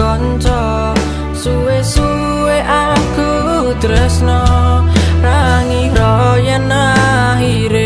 konco suwe suwe aku tresno rangi royen akhire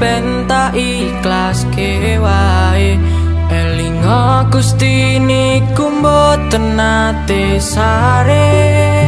penta ikhlas kewae. Elinga gusti niku mboten nate sare